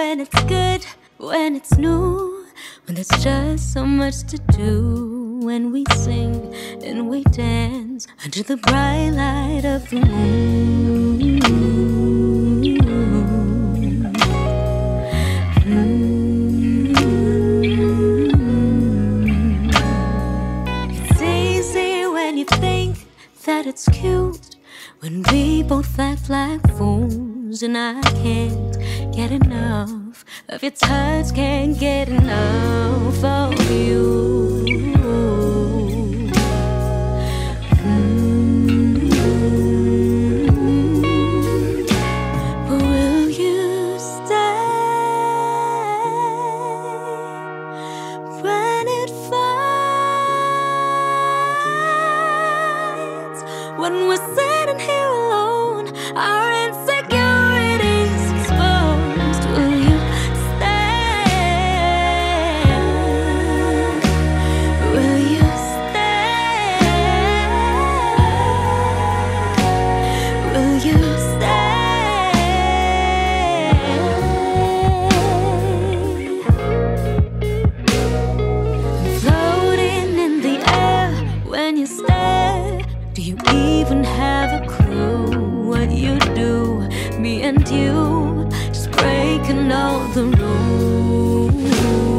when it's good, when it's new, when there's just so much to do. When we sing and we dance under the bright light of the moon. Mm. It's easy when you think that it's cute. When we both act like fools, and I can't get enough of your touch, can't get enough of you. But will you stay when it fights? When we're sitting here alone, our and you, just breaking all the rules.